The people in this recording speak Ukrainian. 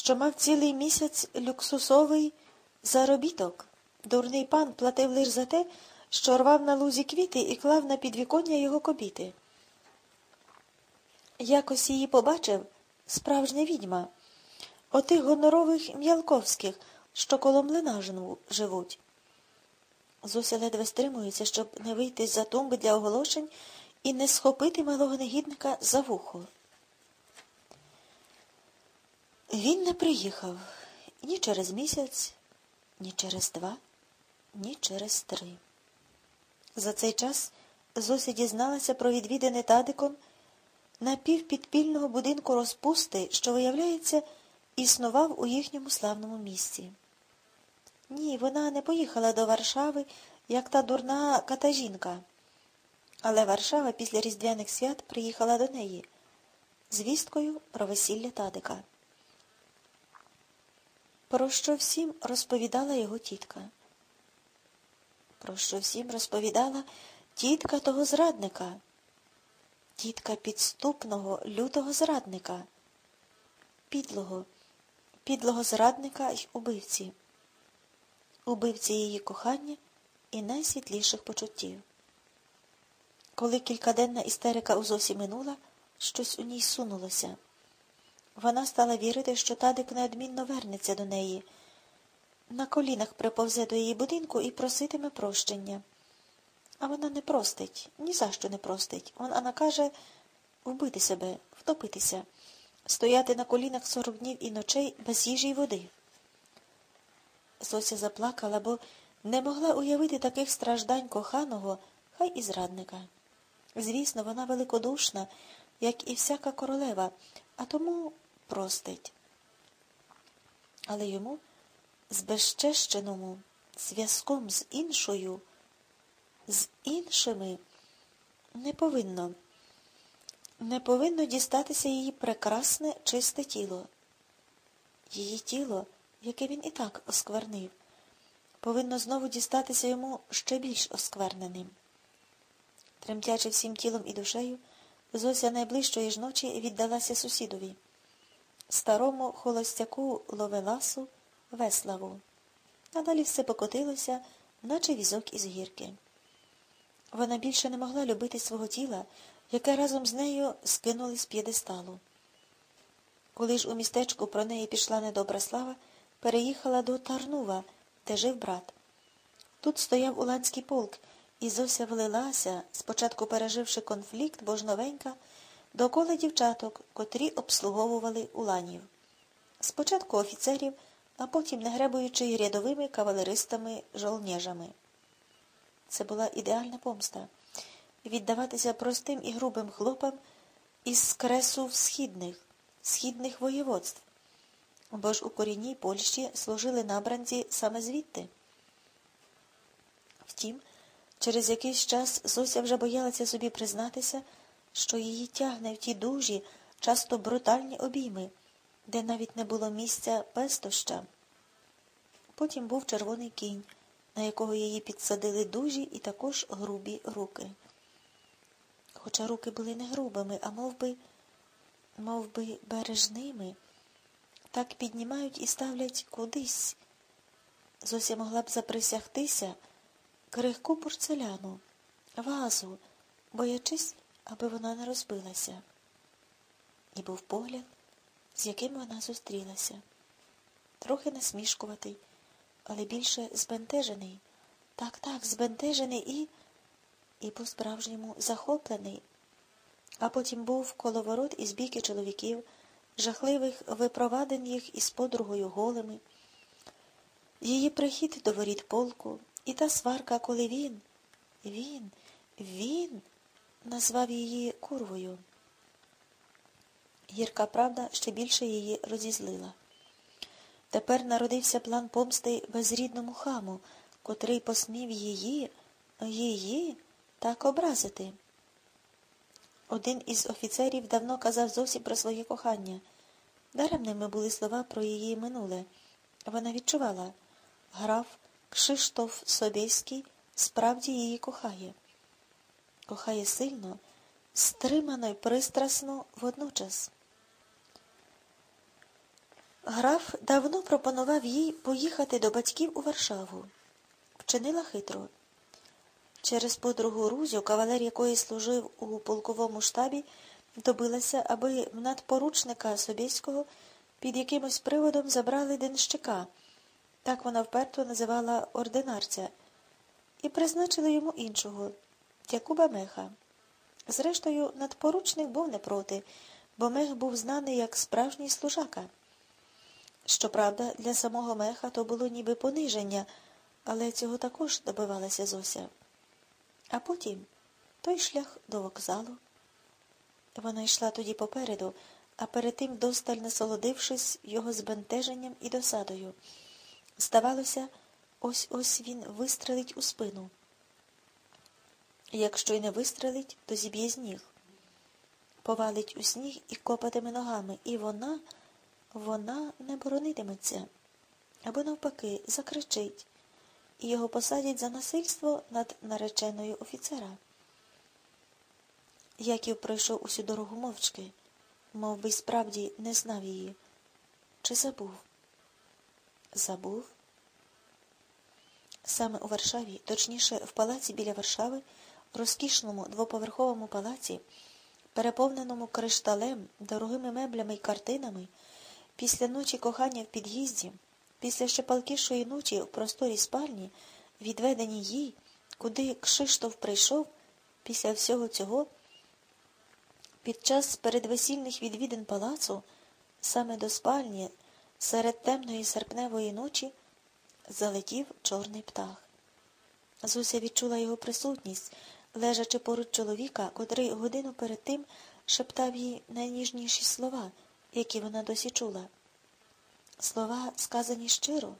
що мав цілий місяць люксусовий заробіток. Дурний пан платив лише за те, що рвав на лузі квіти і клав на підвіконня його кобіти. Якось її побачив справжня відьма, отих гонорових м'ялковських, що коло млина живуть. Зося ледве стримується, щоб не вийти за тумби для оголошень і не схопити малого негідника за вухо. Він не приїхав ні через місяць, ні через два, ні через три. За цей час Зося дізналася про відвідане Тадиком напівпідпільного будинку розпусти, що, виявляється, існував у їхньому славному місці. Ні, вона не поїхала до Варшави, як та дурна катажінка. Але Варшава після Різдвяних свят приїхала до неї з вісткою про весілля Тадика. Про що всім розповідала його тітка? Про що всім розповідала тітка того зрадника, тітка підступного, лютого зрадника, підлого, підлого зрадника й убивці, убивці її кохання і найсвітліших почуттів. Коли кількаденна істерика у Зосі минула, щось у ній сунулося. Вона стала вірити, що Тадик неодмінно вернеться до неї, на колінах приповзе до її будинку і проситиме прощення. А вона не простить, ні за що не простить. Вона накаже вбити себе, втопитися, стояти на колінах сорок днів і ночей без їжі й води. Зося заплакала, бо не могла уявити таких страждань коханого, хай і зрадника. Звісно, вона великодушна, як і всяка королева, а тому простить. Але йому, збезчещеному, зв'язком з іншою, з іншими, не повинно, не повинно дістатися її прекрасне, чисте тіло. Її тіло, яке він і так осквернив, повинно знову дістатися йому ще більш оскверненим. Тремтячи всім тілом і душею, Зося найближчої ж ночі віддалася сусідові, старому холостяку Ловеласу Веславу. А далі все покотилося, наче візок із гірки. Вона більше не могла любити свого тіла, яке разом з нею скинули з п'єдесталу. Коли ж у містечку про неї пішла недобра слава, переїхала до Тарнува, де жив брат. Тут стояв уланський полк. І Зося влилася, спочатку переживши конфлікт, бо ж новенька, докола дівчаток, котрі обслуговували уланів. Спочатку офіцерів, а потім не гребуючи й рядовими кавалеристами жолнєжами. Це була ідеальна помста віддаватися простим і грубим хлопам із кресу східних, східних воєводств, бо ж у корінній Польщі служили набранці саме звідти. Втім, Через якийсь час Зося вже боялася собі признатися, що її тягне в ті дужі, часто брутальні обійми, де навіть не було місця пестоща. Потім був червоний кінь, на якого її підсадили дужі і також грубі руки. Хоча руки були не грубими, а мов би, мов би, бережними, так піднімають і ставлять кудись. Зося могла б заприсягтися крихку порцеляну, вазу, боячись, аби вона не розбилася. І був погляд, з яким вона зустрілася. Трохи насмішкуватий, але більше збентежений. Так, так, збентежений і і по справжньому захоплений. А потім був коловорот із біки чоловіків, жахливих випровадених із подругою голими. Її прихід до воріт полку, і та сварка, коли він, він, він назвав її курвою. Гірка правда ще більше її розізлила. Тепер народився план помсти безрідному хаму, котрий посмів її, її так образити. Один із офіцерів давно казав зовсім про своє кохання. Даремними були слова про її минуле. Вона відчувала граф Кшиштоф Собєський справді її кохає. Кохає сильно, стримано й пристрасно водночас. Граф давно пропонував їй поїхати до батьків у Варшаву. Вчинила хитро. Через подругу Рузю, кавалер якої служив у полковому штабі, добилася, аби в надпоручника Собєського під якимось приводом забрали денщика, так вона вперто називала ординарця, і призначили йому іншого Якуба Меха. Зрештою, надпоручник був не проти, бо мех був знаний як справжній служака. Щоправда, для самого меха то було ніби пониження, але цього також добивалася Зося. А потім той шлях до вокзалу. Вона йшла тоді попереду, а перед тим досталь насолодившись його збентеженням і досадою. Здавалося, ось ось він вистрелить у спину. Якщо й не вистрелить, то зіб'є з ніг. Повалить у сніг і копатиме ногами, і вона, вона не боронитиметься. Або, навпаки, закричить, і його посадять за насильство над нареченою офіцера. Яків пройшов усю дорогу мовчки, мов би справді не знав її. Чи забув? Забув? Саме у Варшаві, точніше, в палаці біля Варшави, розкішному двоповерховому палаці, переповненому кришталем, дорогими меблями й картинами, після ночі кохання в під'їзді, після ще палкішої ночі в просторій спальні, відведеній їй, куди Кшиштоф прийшов, після всього цього, під час передвесільних відвідин палацу, саме до спальні, серед темної серпневої ночі, залетів чорний птах. Зуся відчула його присутність, лежачи поруч чоловіка, котрий годину перед тим шептав їй найніжніші слова, які вона досі чула. Слова, сказані щиро,